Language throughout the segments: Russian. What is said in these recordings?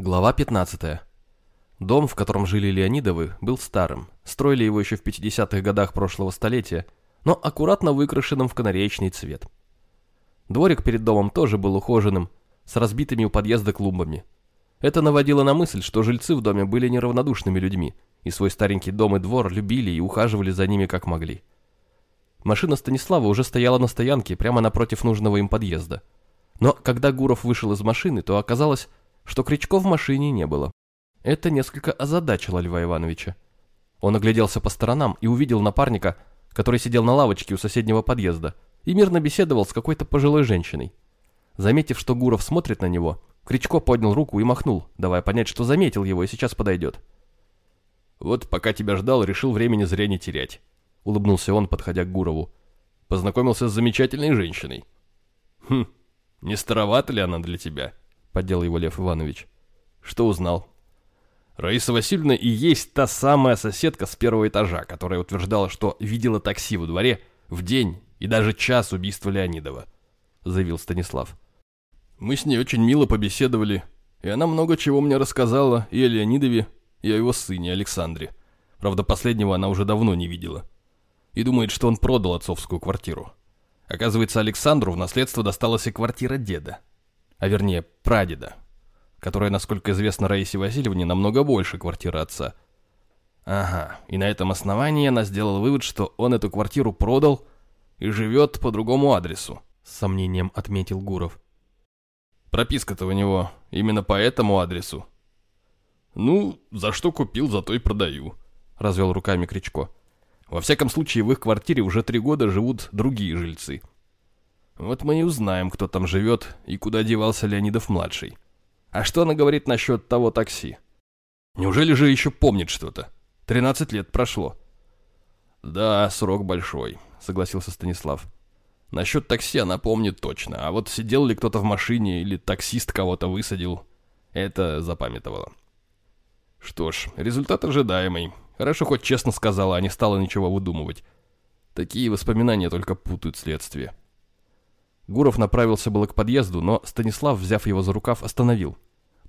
Глава 15. Дом, в котором жили Леонидовы, был старым. Строили его еще в 50-х годах прошлого столетия, но аккуратно выкрашенным в канареечный цвет. Дворик перед домом тоже был ухоженным, с разбитыми у подъезда клумбами. Это наводило на мысль, что жильцы в доме были неравнодушными людьми, и свой старенький дом и двор любили и ухаживали за ними как могли. Машина Станислава уже стояла на стоянке прямо напротив нужного им подъезда. Но когда Гуров вышел из машины, то оказалось, что Кричко в машине не было. Это несколько озадачило Льва Ивановича. Он огляделся по сторонам и увидел напарника, который сидел на лавочке у соседнего подъезда и мирно беседовал с какой-то пожилой женщиной. Заметив, что Гуров смотрит на него, Кричко поднял руку и махнул, давая понять, что заметил его и сейчас подойдет. «Вот пока тебя ждал, решил времени зря не терять», — улыбнулся он, подходя к Гурову. «Познакомился с замечательной женщиной». «Хм, не старовата ли она для тебя?» — поддел его Лев Иванович. «Что узнал?» Раиса Васильевна и есть та самая соседка с первого этажа, которая утверждала, что видела такси во дворе в день и даже час убийства Леонидова, заявил Станислав. Мы с ней очень мило побеседовали, и она много чего мне рассказала и о Леонидове, и о его сыне Александре. Правда, последнего она уже давно не видела. И думает, что он продал отцовскую квартиру. Оказывается, Александру в наследство досталась и квартира деда а вернее прадеда, которая, насколько известно Раисе Васильевне, намного больше квартиры отца. Ага, и на этом основании она сделала вывод, что он эту квартиру продал и живет по другому адресу, с сомнением отметил Гуров. Прописка-то у него именно по этому адресу. Ну, за что купил, за то и продаю, развел руками Кричко. Во всяком случае, в их квартире уже три года живут другие жильцы – вот мы и узнаем, кто там живет и куда девался Леонидов-младший. А что она говорит насчет того такси? Неужели же еще помнит что-то? Тринадцать лет прошло. Да, срок большой, согласился Станислав. Насчет такси она помнит точно, а вот сидел ли кто-то в машине или таксист кого-то высадил, это запамятовала. Что ж, результат ожидаемый. Хорошо хоть честно сказала, а не стала ничего выдумывать. Такие воспоминания только путают следствие. Гуров направился было к подъезду, но Станислав, взяв его за рукав, остановил.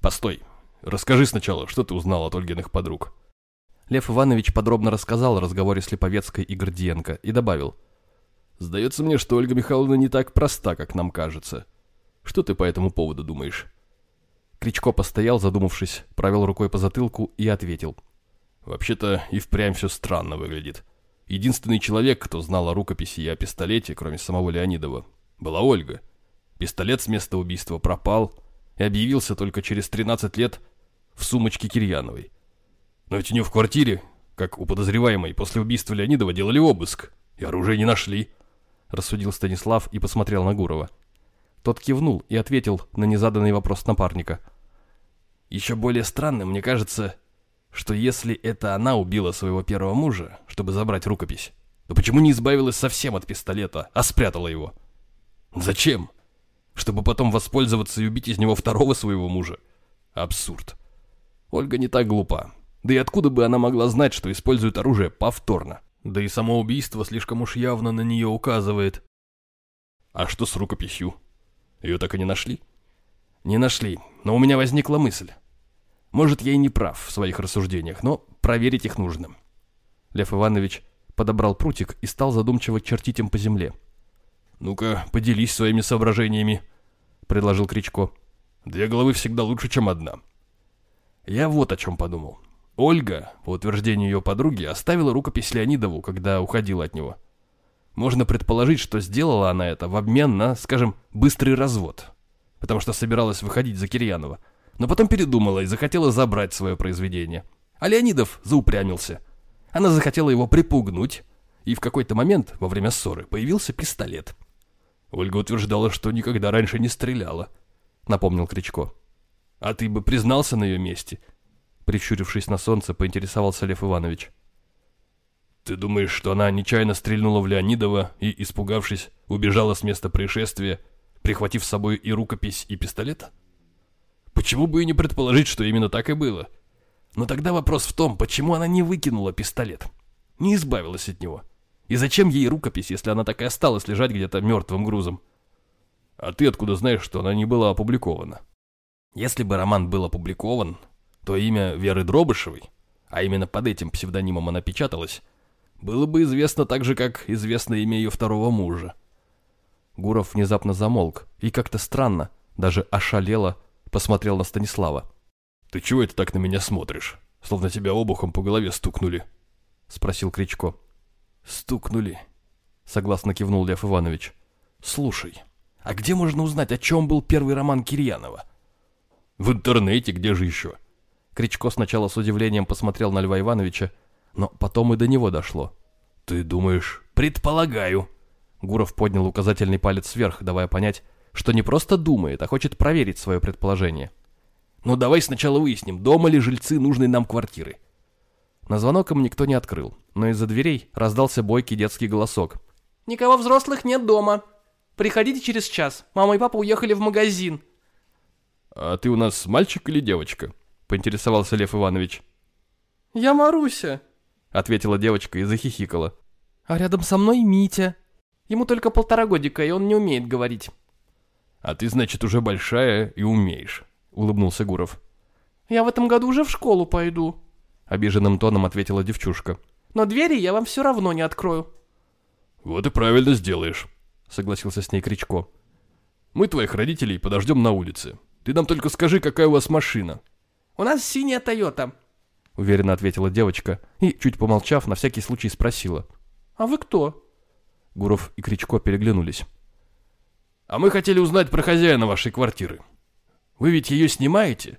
«Постой, расскажи сначала, что ты узнал от Ольгиных подруг?» Лев Иванович подробно рассказал о разговоре с Липовецкой и Гордиенко и добавил. «Сдается мне, что Ольга Михайловна не так проста, как нам кажется. Что ты по этому поводу думаешь?» Кричко постоял, задумавшись, провел рукой по затылку и ответил. «Вообще-то и впрямь все странно выглядит. Единственный человек, кто знал о рукописи и о пистолете, кроме самого Леонидова, была Ольга. Пистолет с места убийства пропал и объявился только через 13 лет в сумочке Кирьяновой. Но ведь у нее в квартире, как у подозреваемой, после убийства Леонидова делали обыск, и оружие не нашли, рассудил Станислав и посмотрел на Гурова. Тот кивнул и ответил на незаданный вопрос напарника. Еще более странным мне кажется, что если это она убила своего первого мужа, чтобы забрать рукопись, то почему не избавилась совсем от пистолета, а спрятала его? Зачем? Чтобы потом воспользоваться и убить из него второго своего мужа? Абсурд. Ольга не так глупа. Да и откуда бы она могла знать, что использует оружие повторно? Да и само убийство слишком уж явно на нее указывает. А что с рукописью? Ее так и не нашли? Не нашли, но у меня возникла мысль. Может, я и не прав в своих рассуждениях, но проверить их нужно. Лев Иванович подобрал прутик и стал задумчиво чертить им по земле. «Ну-ка, поделись своими соображениями», — предложил Кричко. «Две головы всегда лучше, чем одна». Я вот о чем подумал. Ольга, по утверждению ее подруги, оставила рукопись Леонидову, когда уходила от него. Можно предположить, что сделала она это в обмен на, скажем, быстрый развод, потому что собиралась выходить за Кирьянова, но потом передумала и захотела забрать свое произведение. А Леонидов заупрямился. Она захотела его припугнуть, и в какой-то момент, во время ссоры, появился пистолет — Ольга утверждала, что никогда раньше не стреляла, напомнил Кричко. А ты бы признался на ее месте? Прищурившись на солнце, поинтересовался Лев Иванович. Ты думаешь, что она нечаянно стрельнула в Леонидова и, испугавшись, убежала с места происшествия, прихватив с собой и рукопись, и пистолет? Почему бы и не предположить, что именно так и было? Но тогда вопрос в том, почему она не выкинула пистолет, не избавилась от него. И зачем ей рукопись, если она так и осталась лежать где-то мертвым грузом? А ты откуда знаешь, что она не была опубликована? Если бы роман был опубликован, то имя Веры Дробышевой, а именно под этим псевдонимом она печаталась, было бы известно так же, как известно имя ее второго мужа. Гуров внезапно замолк и как-то странно, даже ошалело, посмотрел на Станислава. «Ты чего это так на меня смотришь? Словно тебя обухом по голове стукнули?» — спросил Кричко. «Стукнули», — согласно кивнул Лев Иванович. «Слушай, а где можно узнать, о чем был первый роман Кирьянова?» «В интернете, где же еще?» Кричко сначала с удивлением посмотрел на Льва Ивановича, но потом и до него дошло. «Ты думаешь?» «Предполагаю». Гуров поднял указательный палец вверх, давая понять, что не просто думает, а хочет проверить свое предположение. «Ну давай сначала выясним, дома ли жильцы нужной нам квартиры». На звонок им никто не открыл, но из-за дверей раздался бойкий детский голосок. «Никого взрослых нет дома. Приходите через час. Мама и папа уехали в магазин». «А ты у нас мальчик или девочка?» — поинтересовался Лев Иванович. «Я Маруся», — ответила девочка и захихикала. «А рядом со мной Митя. Ему только полтора годика, и он не умеет говорить». «А ты, значит, уже большая и умеешь», — улыбнулся Гуров. «Я в этом году уже в школу пойду», — обиженным тоном ответила девчушка. «Но двери я вам все равно не открою». «Вот и правильно сделаешь», — согласился с ней Кричко. «Мы твоих родителей подождем на улице. Ты нам только скажи, какая у вас машина». «У нас синяя Тойота», — уверенно ответила девочка и, чуть помолчав, на всякий случай спросила. «А вы кто?» Гуров и Кричко переглянулись. А мы хотели узнать про хозяина вашей квартиры. Вы ведь ее снимаете?»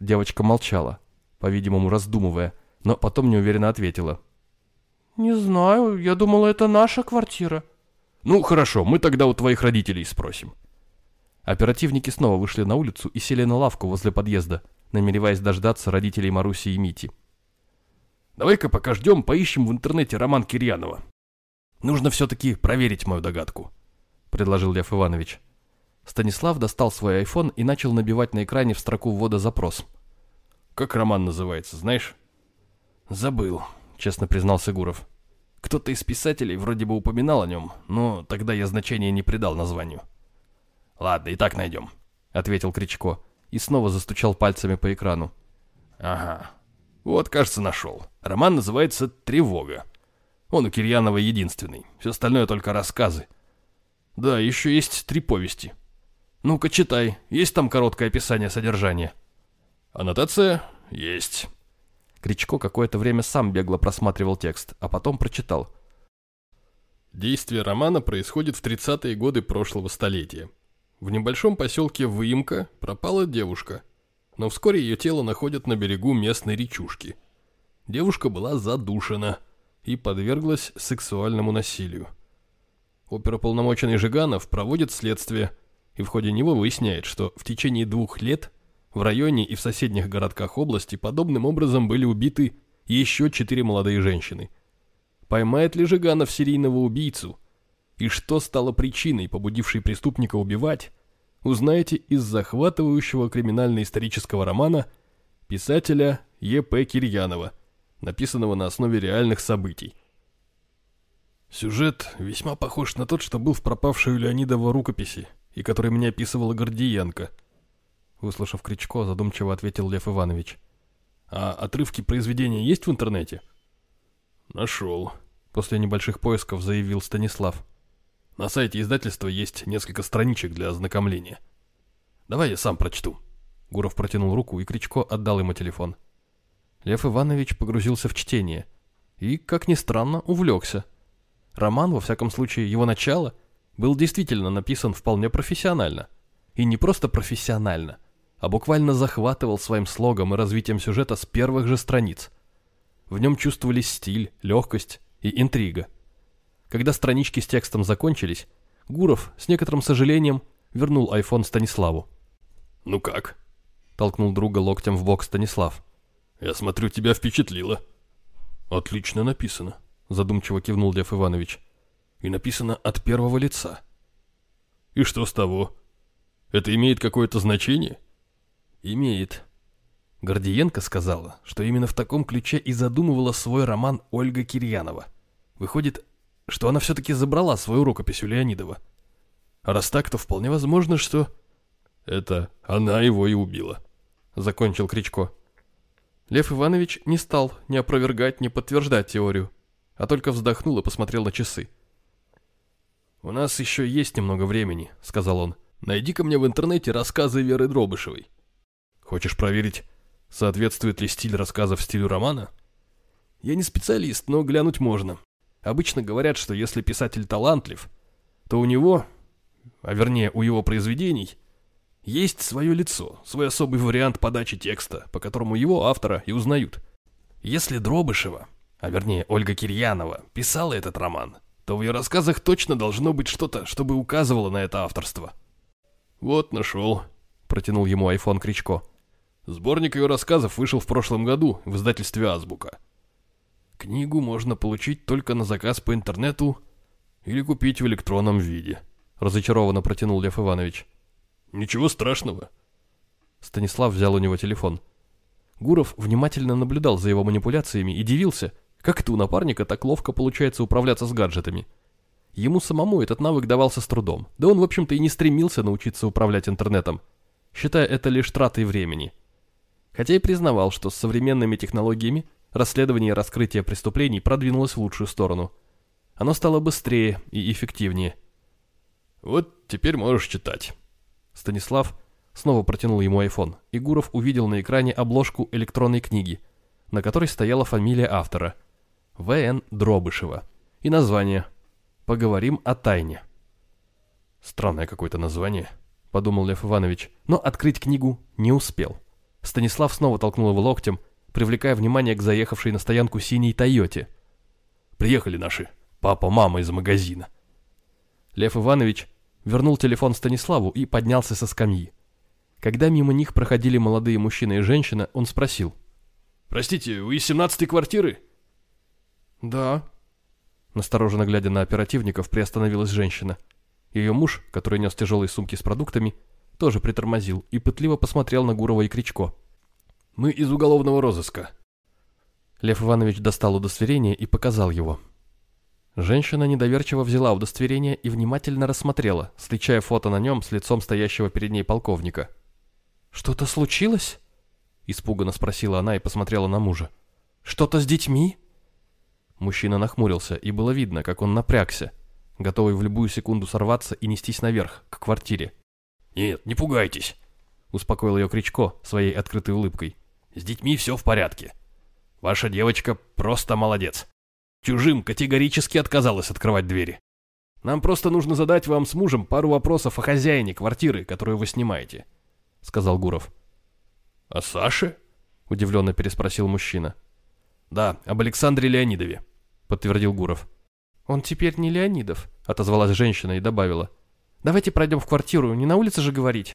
Девочка молчала, по-видимому, раздумывая, но потом неуверенно ответила. «Не знаю, я думала, это наша квартира». «Ну, хорошо, мы тогда у твоих родителей спросим». Оперативники снова вышли на улицу и сели на лавку возле подъезда, намереваясь дождаться родителей Маруси и Мити. «Давай-ка пока ждем, поищем в интернете роман Кирьянова. Нужно все-таки проверить мою догадку». — предложил Лев Иванович. Станислав достал свой айфон и начал набивать на экране в строку ввода запрос. «Как роман называется, знаешь?» «Забыл», — честно признался Гуров. «Кто-то из писателей вроде бы упоминал о нем, но тогда я значения не придал названию». «Ладно, и так найдем», — ответил Кричко и снова застучал пальцами по экрану. «Ага. Вот, кажется, нашел. Роман называется «Тревога». Он у Кирьянова единственный, все остальное только рассказы. Да, еще есть три повести. Ну-ка, читай. Есть там короткое описание содержания? Аннотация? Есть. Кричко какое-то время сам бегло просматривал текст, а потом прочитал. Действие романа происходит в 30-е годы прошлого столетия. В небольшом поселке Выемка пропала девушка, но вскоре ее тело находят на берегу местной речушки. Девушка была задушена и подверглась сексуальному насилию. Оперуполномоченный Жиганов проводит следствие и в ходе него выясняет, что в течение двух лет в районе и в соседних городках области подобным образом были убиты еще четыре молодые женщины. Поймает ли Жиганов серийного убийцу? И что стало причиной, побудившей преступника убивать, узнаете из захватывающего криминально-исторического романа писателя Е.П. Кирьянова, написанного на основе реальных событий. Сюжет весьма похож на тот, что был в пропавшей у рукописи, и который мне описывала Гордиенко. Выслушав Кричко, задумчиво ответил Лев Иванович. А отрывки произведения есть в интернете? Нашел. После небольших поисков заявил Станислав. На сайте издательства есть несколько страничек для ознакомления. Давай я сам прочту. Гуров протянул руку, и Кричко отдал ему телефон. Лев Иванович погрузился в чтение и, как ни странно, увлекся. Роман, во всяком случае, его начало, был действительно написан вполне профессионально. И не просто профессионально, а буквально захватывал своим слогом и развитием сюжета с первых же страниц. В нем чувствовались стиль, легкость и интрига. Когда странички с текстом закончились, Гуров с некоторым сожалением вернул айфон Станиславу. «Ну как?» – толкнул друга локтем в бок Станислав. «Я смотрю, тебя впечатлило». «Отлично написано», задумчиво кивнул Лев Иванович. И написано от первого лица. И что с того? Это имеет какое-то значение? Имеет. Гордиенко сказала, что именно в таком ключе и задумывала свой роман Ольга Кирьянова. Выходит, что она все-таки забрала свою рукопись у Леонидова. А раз так, то вполне возможно, что... Это она его и убила», — закончил Кричко. Лев Иванович не стал ни опровергать, ни подтверждать теорию, а только вздохнул и посмотрел на часы. «У нас еще есть немного времени», — сказал он. «Найди-ка мне в интернете рассказы Веры Дробышевой. Хочешь проверить, соответствует ли стиль рассказов стилю романа? Я не специалист, но глянуть можно. Обычно говорят, что если писатель талантлив, то у него, а вернее у его произведений, есть свое лицо, свой особый вариант подачи текста, по которому его автора и узнают. Если Дробышева, а вернее Ольга Кирьянова, писала этот роман, то в ее рассказах точно должно быть что-то, чтобы указывало на это авторство. «Вот, нашел», — протянул ему айфон Кричко. Сборник ее рассказов вышел в прошлом году в издательстве «Азбука». Книгу можно получить только на заказ по интернету или купить в электронном виде, разочарованно протянул Лев Иванович. Ничего страшного. Станислав взял у него телефон. Гуров внимательно наблюдал за его манипуляциями и дивился, как это у напарника так ловко получается управляться с гаджетами. Ему самому этот навык давался с трудом, да он, в общем-то, и не стремился научиться управлять интернетом, считая это лишь тратой времени. Хотя и признавал, что с современными технологиями расследование и раскрытие преступлений продвинулось в лучшую сторону. Оно стало быстрее и эффективнее. «Вот теперь можешь читать». Станислав снова протянул ему айфон, и Гуров увидел на экране обложку электронной книги, на которой стояла фамилия автора – В.Н. Дробышева, и название «Поговорим о тайне». «Странное какое-то название», – подумал Лев Иванович, но открыть книгу не успел. Станислав снова толкнул его локтем, привлекая внимание к заехавшей на стоянку синей «Тойоте». «Приехали наши. Папа, мама из магазина». Лев Иванович вернул телефон Станиславу и поднялся со скамьи. Когда мимо них проходили молодые мужчина и женщина, он спросил. «Простите, вы из семнадцатой квартиры?» «Да». Настороженно глядя на оперативников, приостановилась женщина. Ее муж, который нес тяжелые сумки с продуктами, тоже притормозил и пытливо посмотрел на Гурова и Кричко. «Мы из уголовного розыска». Лев Иванович достал удостоверение и показал его. Женщина недоверчиво взяла удостоверение и внимательно рассмотрела, сличая фото на нем с лицом стоящего перед ней полковника. «Что-то случилось?» – испуганно спросила она и посмотрела на мужа. «Что-то с детьми?» Мужчина нахмурился, и было видно, как он напрягся, готовый в любую секунду сорваться и нестись наверх, к квартире. «Нет, не пугайтесь», — успокоил ее Кричко своей открытой улыбкой. «С детьми все в порядке. Ваша девочка просто молодец. Чужим категорически отказалась открывать двери. Нам просто нужно задать вам с мужем пару вопросов о хозяине квартиры, которую вы снимаете», — сказал Гуров. «О Саше?» — удивленно переспросил мужчина. «Да, об Александре Леонидове», — подтвердил Гуров. «Он теперь не Леонидов», — отозвалась женщина и добавила. Давайте пройдем в квартиру, не на улице же говорить.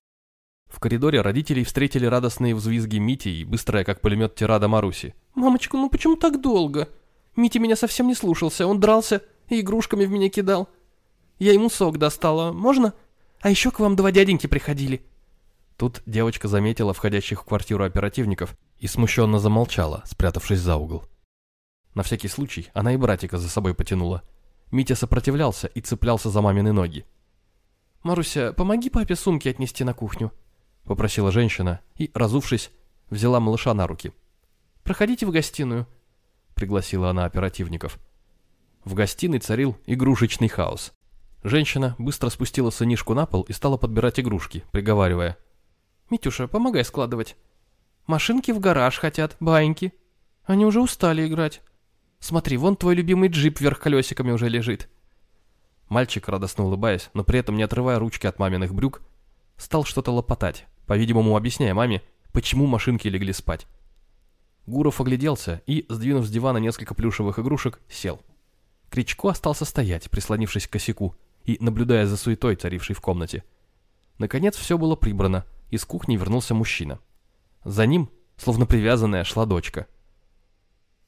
В коридоре родителей встретили радостные взвизги Мити и быстрая, как пулемет, тирада Маруси. «Мамочка, ну почему так долго? Мити меня совсем не слушался, он дрался и игрушками в меня кидал. Я ему сок достала, можно? А еще к вам два дяденьки приходили». Тут девочка заметила входящих в квартиру оперативников и смущенно замолчала, спрятавшись за угол. На всякий случай она и братика за собой потянула. Митя сопротивлялся и цеплялся за мамины ноги. «Маруся, помоги папе сумки отнести на кухню», — попросила женщина и, разувшись, взяла малыша на руки. «Проходите в гостиную», — пригласила она оперативников. В гостиной царил игрушечный хаос. Женщина быстро спустила сынишку на пол и стала подбирать игрушки, приговаривая. «Митюша, помогай складывать. Машинки в гараж хотят, баиньки. Они уже устали играть. Смотри, вон твой любимый джип вверх колесиками уже лежит. Мальчик, радостно улыбаясь, но при этом не отрывая ручки от маминых брюк, стал что-то лопотать, по-видимому объясняя маме, почему машинки легли спать. Гуров огляделся и, сдвинув с дивана несколько плюшевых игрушек, сел. Кричко остался стоять, прислонившись к косяку и наблюдая за суетой, царившей в комнате. Наконец все было прибрано, из кухни вернулся мужчина. За ним, словно привязанная, шла дочка.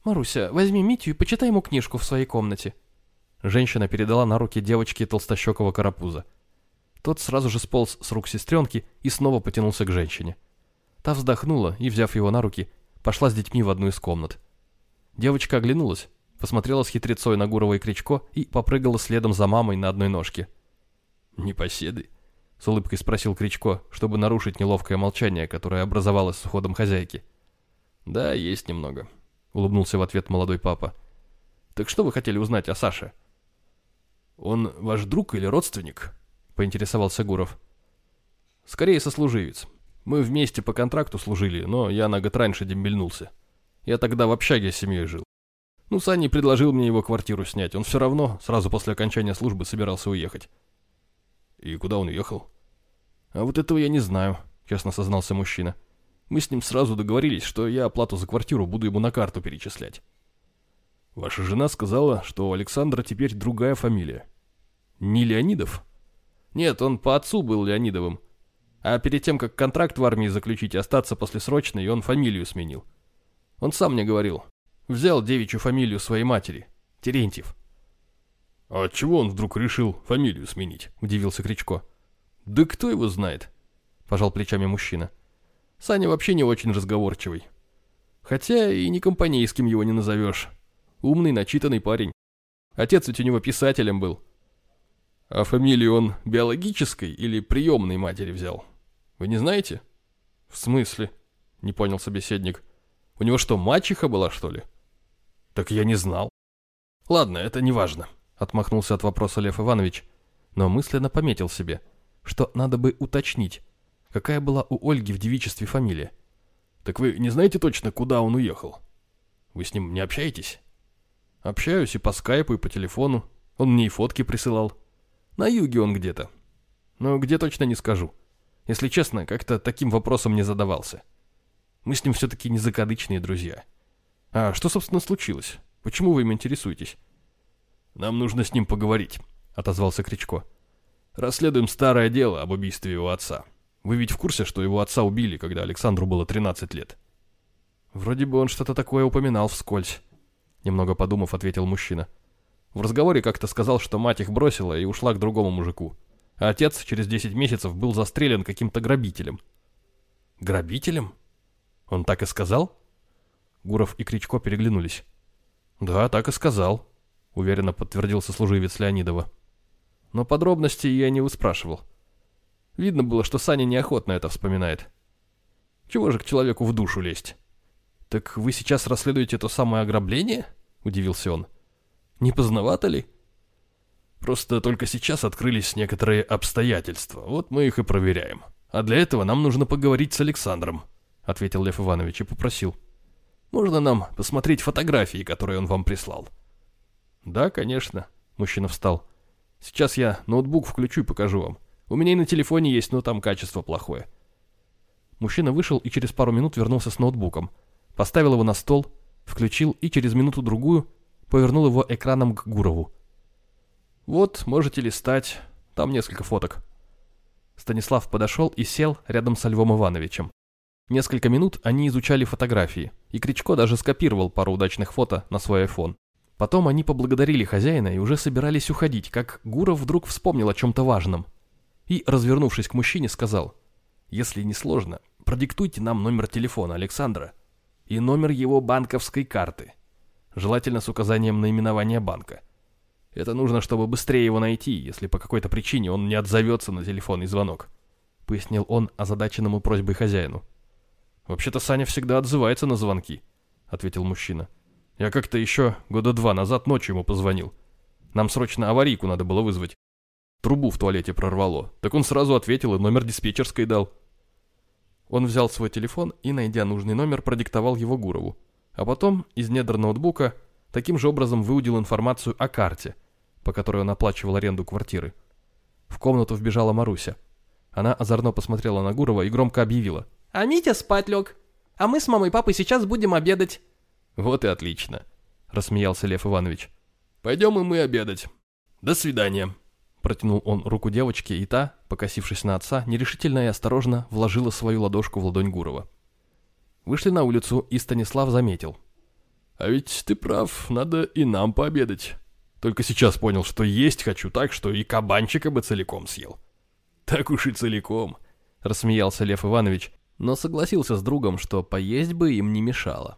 «Маруся, возьми Митю и почитай ему книжку в своей комнате», Женщина передала на руки девочке толстощекого карапуза. Тот сразу же сполз с рук сестренки и снова потянулся к женщине. Та вздохнула и, взяв его на руки, пошла с детьми в одну из комнат. Девочка оглянулась, посмотрела с хитрецой на Гурова и Кричко и попрыгала следом за мамой на одной ножке. «Непоседы», — с улыбкой спросил Кричко, чтобы нарушить неловкое молчание, которое образовалось с уходом хозяйки. «Да, есть немного», — улыбнулся в ответ молодой папа. «Так что вы хотели узнать о Саше?» «Он ваш друг или родственник?» — поинтересовался Гуров. «Скорее сослуживец. Мы вместе по контракту служили, но я на год раньше дембельнулся. Я тогда в общаге с семьей жил. Ну, Санни предложил мне его квартиру снять. Он все равно сразу после окончания службы собирался уехать. И куда он уехал? А вот этого я не знаю, честно сознался мужчина. Мы с ним сразу договорились, что я оплату за квартиру буду ему на карту перечислять. Ваша жена сказала, что у Александра теперь другая фамилия. Не Леонидов? Нет, он по отцу был Леонидовым. А перед тем, как контракт в армии заключить и остаться послесрочно, он фамилию сменил. Он сам мне говорил. Взял девичью фамилию своей матери. Терентьев. «А отчего он вдруг решил фамилию сменить?» – удивился Кричко. «Да кто его знает?» – пожал плечами мужчина. «Саня вообще не очень разговорчивый. Хотя и не компанейским его не назовешь. Умный, начитанный парень. Отец ведь у него писателем был. А фамилию он биологической или приемной матери взял? Вы не знаете? В смысле? Не понял собеседник. У него что, мачеха была, что ли? Так я не знал. Ладно, это не важно, отмахнулся от вопроса Лев Иванович, но мысленно пометил себе, что надо бы уточнить, какая была у Ольги в девичестве фамилия. Так вы не знаете точно, куда он уехал? Вы с ним не общаетесь? Общаюсь и по скайпу, и по телефону. Он мне и фотки присылал. На юге он где-то. Но где точно не скажу. Если честно, как-то таким вопросом не задавался. Мы с ним все-таки не закадычные друзья. А что, собственно, случилось? Почему вы им интересуетесь? Нам нужно с ним поговорить, отозвался Кричко. Расследуем старое дело об убийстве его отца. Вы ведь в курсе, что его отца убили, когда Александру было 13 лет? Вроде бы он что-то такое упоминал вскользь. Немного подумав, ответил мужчина. В разговоре как-то сказал, что мать их бросила и ушла к другому мужику. А отец через 10 месяцев был застрелен каким-то грабителем. Грабителем? Он так и сказал? Гуров и Кричко переглянулись. Да, так и сказал, уверенно подтвердил сослуживец Леонидова. Но подробностей я не выспрашивал. Видно было, что Саня неохотно это вспоминает. Чего же к человеку в душу лезть? «Так вы сейчас расследуете то самое ограбление?» – удивился он. Не поздновато ли? Просто только сейчас открылись некоторые обстоятельства. Вот мы их и проверяем. А для этого нам нужно поговорить с Александром, ответил Лев Иванович и попросил. Можно нам посмотреть фотографии, которые он вам прислал? Да, конечно. Мужчина встал. Сейчас я ноутбук включу и покажу вам. У меня и на телефоне есть, но там качество плохое. Мужчина вышел и через пару минут вернулся с ноутбуком. Поставил его на стол, включил и через минуту-другую повернул его экраном к Гурову. «Вот, можете листать, там несколько фоток». Станислав подошел и сел рядом со Львом Ивановичем. Несколько минут они изучали фотографии, и Кричко даже скопировал пару удачных фото на свой iPhone. Потом они поблагодарили хозяина и уже собирались уходить, как Гуров вдруг вспомнил о чем-то важном. И, развернувшись к мужчине, сказал, «Если не сложно, продиктуйте нам номер телефона Александра и номер его банковской карты желательно с указанием наименования банка. Это нужно, чтобы быстрее его найти, если по какой-то причине он не отзовется на телефонный звонок», — пояснил он озадаченному просьбой хозяину. «Вообще-то Саня всегда отзывается на звонки», — ответил мужчина. «Я как-то еще года два назад ночью ему позвонил. Нам срочно аварийку надо было вызвать. Трубу в туалете прорвало. Так он сразу ответил и номер диспетчерской дал». Он взял свой телефон и, найдя нужный номер, продиктовал его Гурову. А потом из недр ноутбука таким же образом выудил информацию о карте, по которой он оплачивал аренду квартиры. В комнату вбежала Маруся. Она озорно посмотрела на Гурова и громко объявила. «А Митя спать лег. А мы с мамой и папой сейчас будем обедать». «Вот и отлично», — рассмеялся Лев Иванович. «Пойдем и мы обедать. До свидания». Протянул он руку девочке, и та, покосившись на отца, нерешительно и осторожно вложила свою ладошку в ладонь Гурова. Вышли на улицу, и Станислав заметил. «А ведь ты прав, надо и нам пообедать. Только сейчас понял, что есть хочу так, что и кабанчика бы целиком съел». «Так уж и целиком», — рассмеялся Лев Иванович, но согласился с другом, что поесть бы им не мешало.